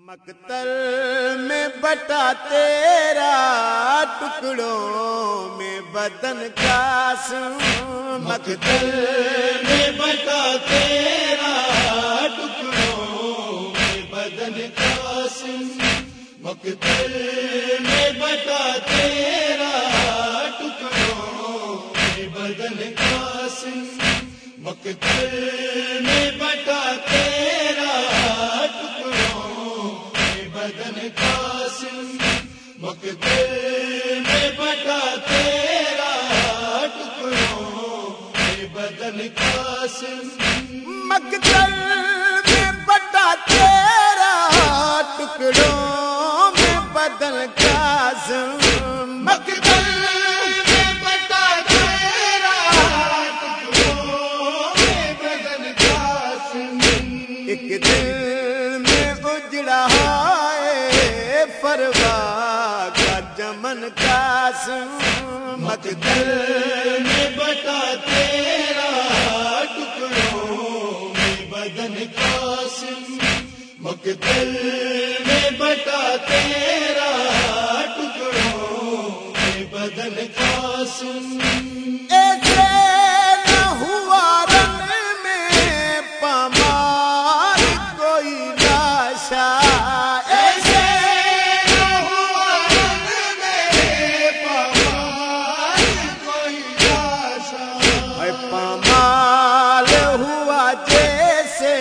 مکتل میں بٹا تیرا ٹکڑوں میں بدن کا سوں میں بٹا تیرا ٹکڑوں میں بدن قاسم مقتل میں بٹا تیرا ٹکڑوں میں بدن قاسم مقتل میں بٹا تیرا مقتل میں بٹا تیرا ٹکڑوں میں بدن قاسم میں بٹا تیرا ٹکڑوں میں بدن قاسم ایک دل چمن کا میں بٹا تیرا ٹکڑوں میں بدن قاسم مقتل میں بٹا تیرا ٹکڑوں میں بدن قاسم پامال ہوا جیسے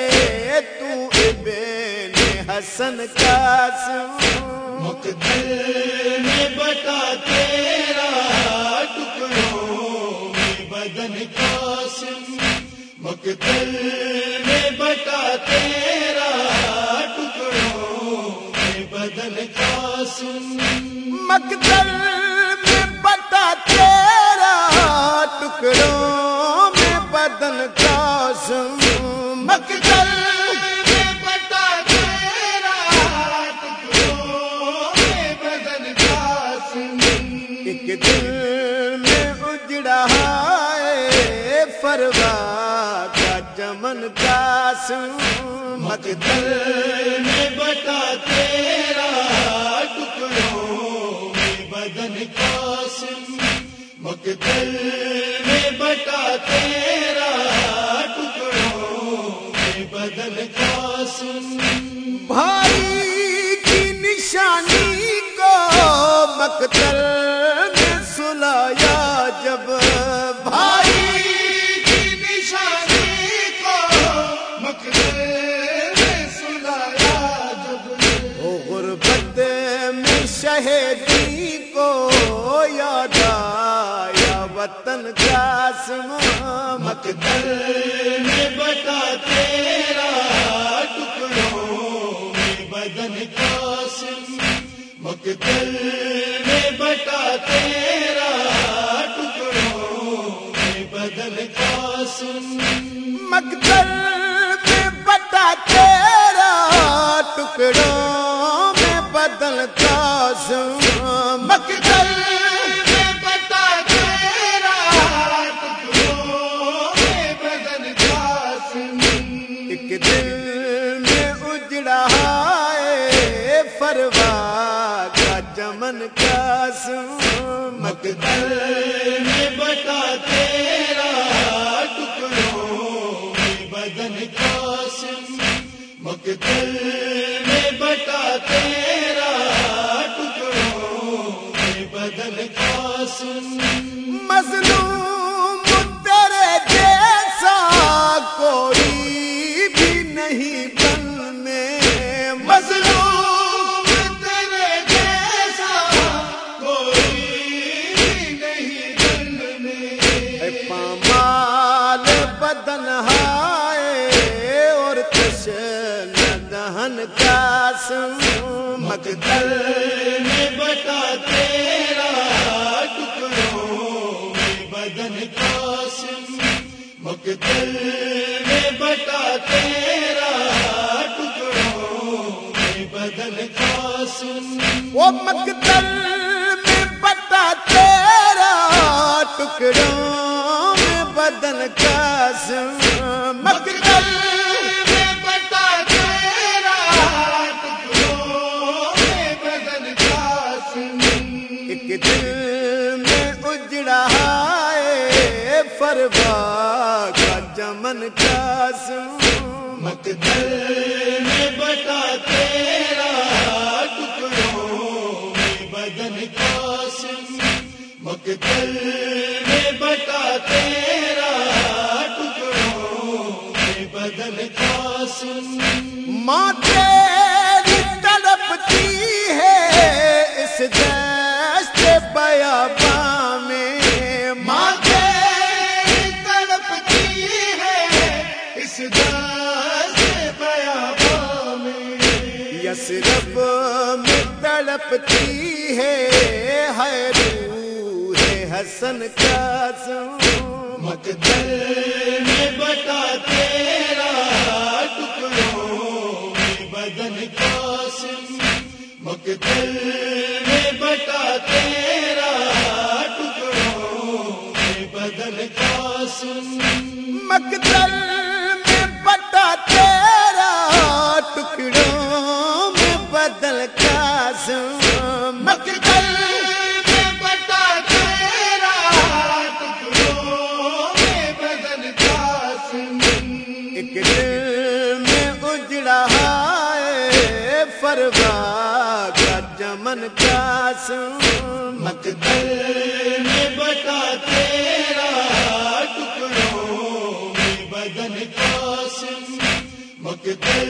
تو ابن حسن کا مقتل میں بٹا تیرا ٹکڑوں میں بدن قاسم مقتل میں بٹا تیرا ٹکڑوں میں بدن قاسم مکتل دل میں اجڑا ہے فروا کا چمن کا سوں میں بٹا تیرا ٹکڑوں میں بدن قاسم مقتل میں بٹا تیرا میں بدن قاسم بھائی کی نشانی کو مکتل میں سلایا جب۔ بھائی کی نشانی کو مقتل میں سلایا جب۔ وہ غربت میں شہیدی کو یاد آیا وطن کا سما مکتل میں بٹا تیرا ٹکڑوں میں بدن قاسم مقتل میں بٹا تیرا ٹکڑوں میں بدن قاسم مکتل میں بٹا تیرا ٹکڑوں میں بدل کا سما پروا کا چمن کا سوں مکتل میں بتا تیرا ٹکڑوں بدن کا قاسم مقتل میں دہن کا سوں مکتل میں بٹا تیرا ٹکڑوں میں بدن قاسم مقتل میں بٹا تیرا ٹکڑوں میں بدن قاسم وہ مکتل میں بٹا تیرا ٹکڑوں میں بدن کا سوں کا چمن کا مقدر میں بٹا تیرا ٹکڑوں میں بدن قاسم مقدر میں بٹا تیرا ٹکڑوں میں بدن قاسم ماں تڑپتی ہے ہے روح حسن کا مقدر میں بٹا تیرا ٹکڑوں میں بدن قاسم مقدر میں بٹا تیرا ٹکڑوں میں بدن قاسم مقدل ہے فروا کا چمن کا مقدر میں بٹا تیرا ٹکڑوں میں بدن قاسم مقدر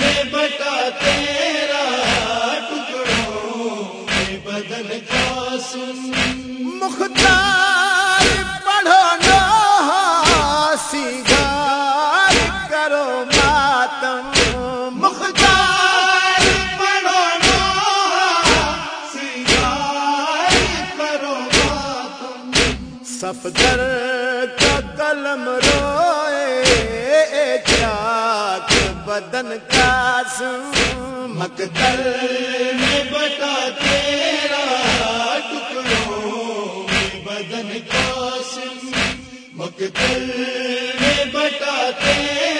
میں بٹا تیرا ٹکڑوں میں بدن قاسم مختار صفدر کا قلم روئے چاک بدن کا مقدر میں بٹا تیرا ٹکڑوں میں بدن قاسم مقدر میں بٹا تیرا